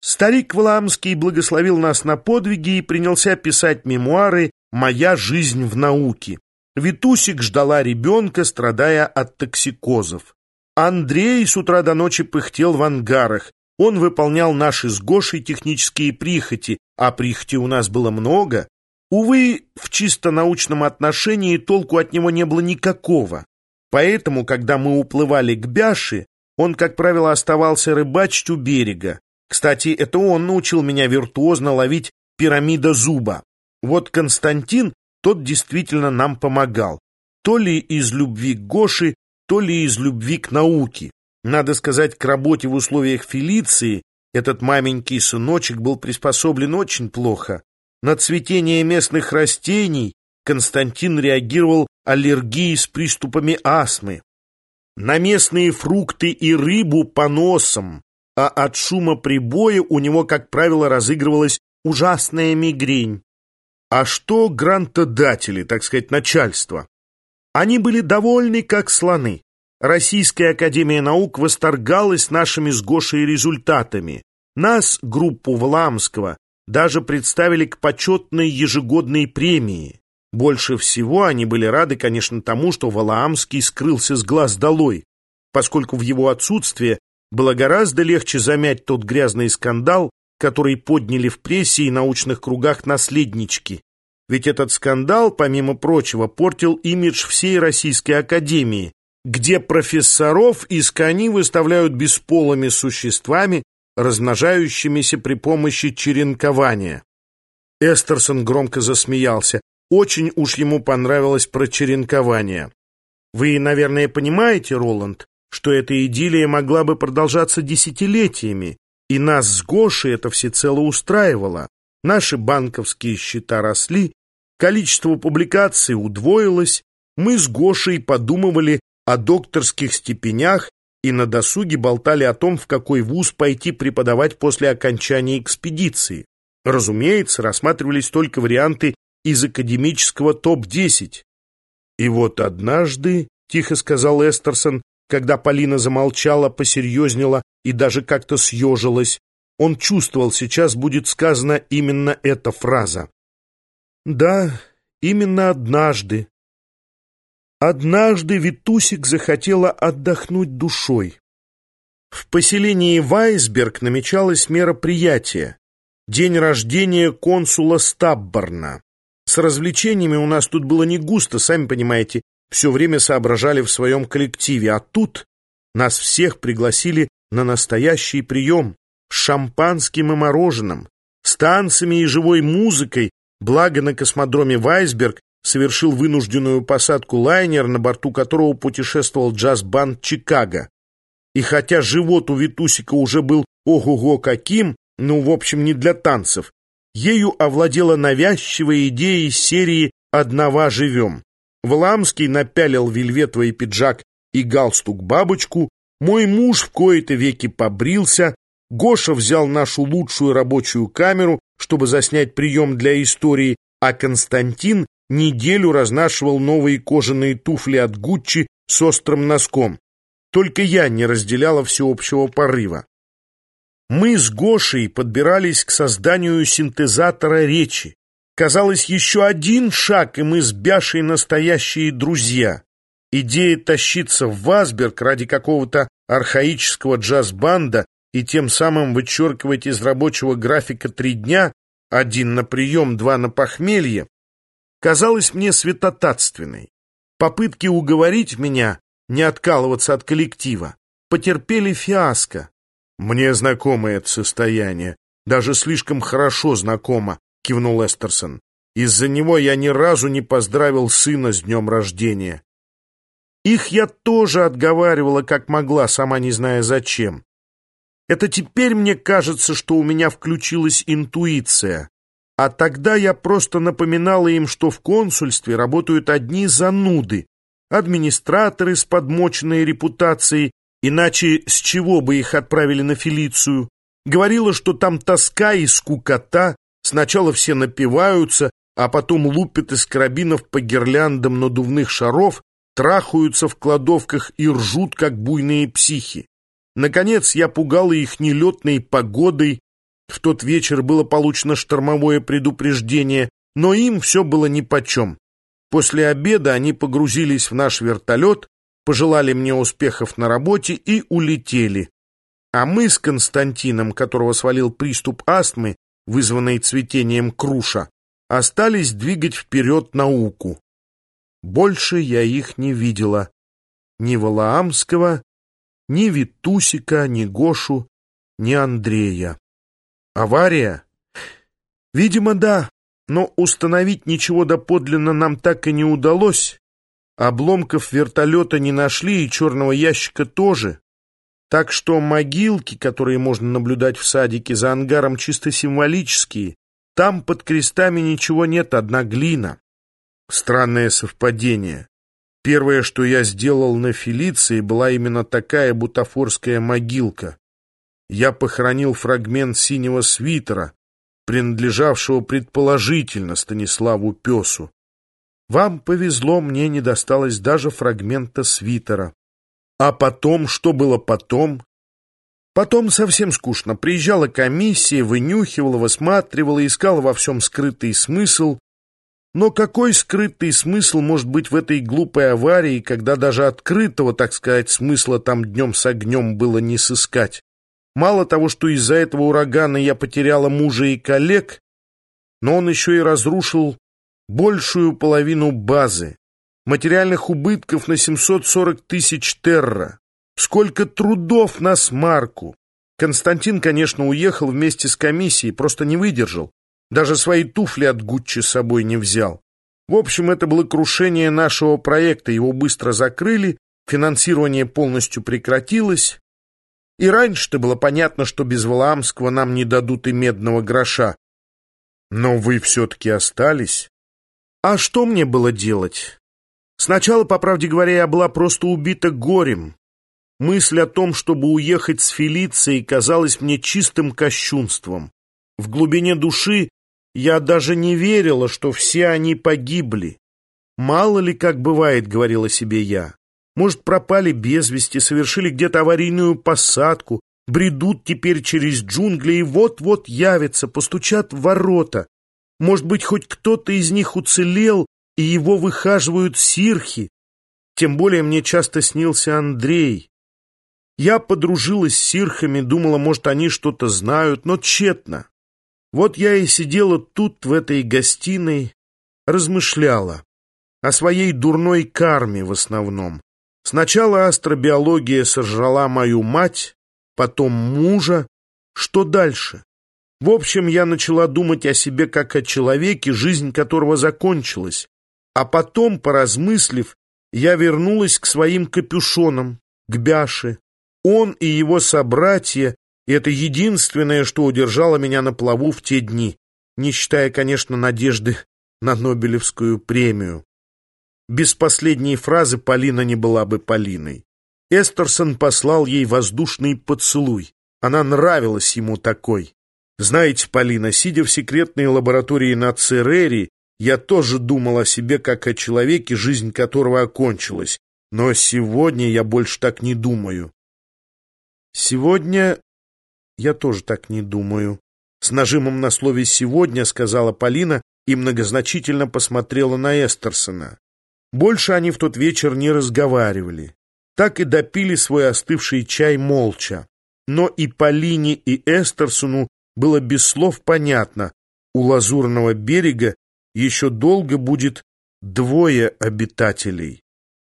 Старик Вламский благословил нас на подвиги и принялся писать мемуары «Моя жизнь в науке». Витусик ждала ребенка, страдая от токсикозов. Андрей с утра до ночи пыхтел в ангарах. Он выполнял наши с Гошей технические прихоти, а прихоти у нас было много. Увы, в чисто научном отношении толку от него не было никакого. Поэтому, когда мы уплывали к Бяше, он, как правило, оставался рыбачить у берега. Кстати, это он научил меня виртуозно ловить пирамида зуба. Вот Константин, тот действительно нам помогал. То ли из любви к Гоше, то ли из любви к науке. Надо сказать, к работе в условиях Фелиции этот маменький сыночек был приспособлен очень плохо. На цветение местных растений Константин реагировал аллергией с приступами астмы. На местные фрукты и рыбу по носам, а от шума прибоя у него, как правило, разыгрывалась ужасная мигрень. А что грантодатели, так сказать, начальство? Они были довольны, как слоны. Российская Академия Наук восторгалась нашими с Гошей результатами. Нас, группу Вламского, даже представили к почетной ежегодной премии. Больше всего они были рады, конечно, тому, что Валаамский скрылся с глаз долой, поскольку в его отсутствие было гораздо легче замять тот грязный скандал, который подняли в прессе и научных кругах наследнички. Ведь этот скандал, помимо прочего, портил имидж всей Российской Академии, где профессоров из кони выставляют бесполыми существами, размножающимися при помощи черенкования. Эстерсон громко засмеялся. Очень уж ему понравилось про черенкование. Вы, наверное, понимаете, Роланд, что эта идиллия могла бы продолжаться десятилетиями, и нас с Гошей это всецело устраивало. Наши банковские счета росли, количество публикаций удвоилось, мы с Гошей подумывали о докторских степенях и на досуге болтали о том, в какой вуз пойти преподавать после окончания экспедиции. Разумеется, рассматривались только варианты из академического топ-10. И вот однажды, тихо сказал Эстерсон, когда Полина замолчала, посерьезнела и даже как-то съежилась, он чувствовал, сейчас будет сказана именно эта фраза. «Да, именно однажды». Однажды Витусик захотела отдохнуть душой. В поселении Вайсберг намечалось мероприятие — день рождения консула Стабборна. С развлечениями у нас тут было не густо, сами понимаете, все время соображали в своем коллективе, а тут нас всех пригласили на настоящий прием с шампанским и мороженым, с танцами и живой музыкой, благо на космодроме Вайсберг совершил вынужденную посадку лайнер, на борту которого путешествовал джаз-банд «Чикаго». И хотя живот у Витусика уже был ого-го каким, ну, в общем, не для танцев, ею овладела навязчивая идея из серии «Одного живем». Вламский напялил вельветовый пиджак и галстук-бабочку, мой муж в кои-то веки побрился, Гоша взял нашу лучшую рабочую камеру, чтобы заснять прием для истории, а Константин неделю разнашивал новые кожаные туфли от Гуччи с острым носком. Только я не разделяла всеобщего порыва. Мы с Гошей подбирались к созданию синтезатора речи. Казалось, еще один шаг, и мы с Бяшей настоящие друзья. Идея тащиться в Васберг ради какого-то архаического джаз-банда и тем самым вычеркивать из рабочего графика три дня, один на прием, два на похмелье, казалась мне святотатственной. Попытки уговорить меня не откалываться от коллектива потерпели фиаско. Мне знакомо это состояние, даже слишком хорошо знакомо, кивнул Эстерсон. Из-за него я ни разу не поздравил сына с днем рождения. Их я тоже отговаривала, как могла, сама не зная зачем. Это теперь мне кажется, что у меня включилась интуиция. А тогда я просто напоминала им, что в консульстве работают одни зануды, администраторы с подмоченной репутацией, иначе с чего бы их отправили на Фелицию. Говорила, что там тоска и скукота, сначала все напиваются, а потом лупят из карабинов по гирляндам надувных шаров, трахаются в кладовках и ржут, как буйные психи. Наконец я пугала их нелетной погодой, В тот вечер было получено штормовое предупреждение, но им все было нипочем. После обеда они погрузились в наш вертолет, пожелали мне успехов на работе и улетели. А мы с Константином, которого свалил приступ астмы, вызванный цветением круша, остались двигать вперед науку. Больше я их не видела. Ни Валаамского, ни Витусика, ни Гошу, ни Андрея. Авария? Видимо, да, но установить ничего доподлинно нам так и не удалось. Обломков вертолета не нашли и черного ящика тоже. Так что могилки, которые можно наблюдать в садике за ангаром, чисто символические. Там под крестами ничего нет, одна глина. Странное совпадение. Первое, что я сделал на Фелиции, была именно такая бутафорская могилка я похоронил фрагмент синего свитера, принадлежавшего предположительно Станиславу Песу. Вам повезло, мне не досталось даже фрагмента свитера. А потом, что было потом? Потом совсем скучно. Приезжала комиссия, вынюхивала, высматривала, искала во всем скрытый смысл. Но какой скрытый смысл может быть в этой глупой аварии, когда даже открытого, так сказать, смысла там днем с огнем было не сыскать? Мало того, что из-за этого урагана я потеряла мужа и коллег, но он еще и разрушил большую половину базы. Материальных убытков на 740 тысяч терра. Сколько трудов на смарку. Константин, конечно, уехал вместе с комиссией, просто не выдержал. Даже свои туфли от Гуччи с собой не взял. В общем, это было крушение нашего проекта. Его быстро закрыли, финансирование полностью прекратилось, и раньше-то было понятно, что без Валаамского нам не дадут и медного гроша. Но вы все-таки остались. А что мне было делать? Сначала, по правде говоря, я была просто убита горем. Мысль о том, чтобы уехать с Фелицией, казалась мне чистым кощунством. В глубине души я даже не верила, что все они погибли. «Мало ли, как бывает», — говорила себе я. Может, пропали без вести, совершили где-то аварийную посадку, бредут теперь через джунгли и вот-вот явятся, постучат в ворота. Может быть, хоть кто-то из них уцелел, и его выхаживают сирхи. Тем более мне часто снился Андрей. Я подружилась с сирхами, думала, может, они что-то знают, но тщетно. Вот я и сидела тут, в этой гостиной, размышляла о своей дурной карме в основном. Сначала астробиология сожрала мою мать, потом мужа. Что дальше? В общем, я начала думать о себе как о человеке, жизнь которого закончилась. А потом, поразмыслив, я вернулась к своим капюшонам, к Бяше. Он и его собратья — это единственное, что удержало меня на плаву в те дни, не считая, конечно, надежды на Нобелевскую премию. Без последней фразы Полина не была бы Полиной. Эстерсон послал ей воздушный поцелуй. Она нравилась ему такой. Знаете, Полина, сидя в секретной лаборатории на Церере, я тоже думал о себе как о человеке, жизнь которого окончилась. Но сегодня я больше так не думаю. Сегодня я тоже так не думаю. С нажимом на слове «сегодня» сказала Полина и многозначительно посмотрела на Эстерсона. Больше они в тот вечер не разговаривали. Так и допили свой остывший чай молча. Но и Полине, и Эстерсону было без слов понятно, у Лазурного берега еще долго будет двое обитателей.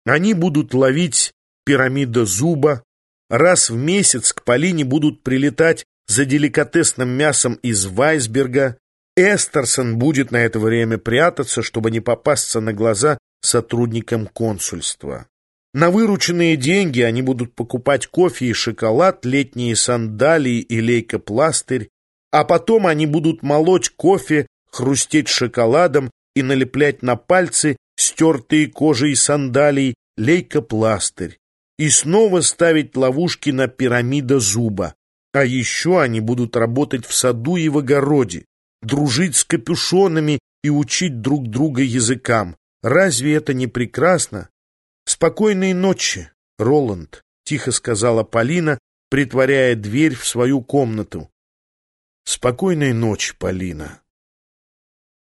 Они будут ловить пирамида зуба, раз в месяц к Полине будут прилетать за деликатесным мясом из Вайсберга, Эстерсон будет на это время прятаться, чтобы не попасться на глаза сотрудникам консульства. На вырученные деньги они будут покупать кофе и шоколад, летние сандалии и лейкопластырь, а потом они будут молоть кофе, хрустеть шоколадом и налеплять на пальцы стертые кожей сандалий лейкопластырь и снова ставить ловушки на пирамида зуба. А еще они будут работать в саду и в огороде, дружить с капюшонами и учить друг друга языкам. Разве это не прекрасно? Спокойной ночи, Роланд, тихо сказала Полина, притворяя дверь в свою комнату. Спокойной ночи, Полина.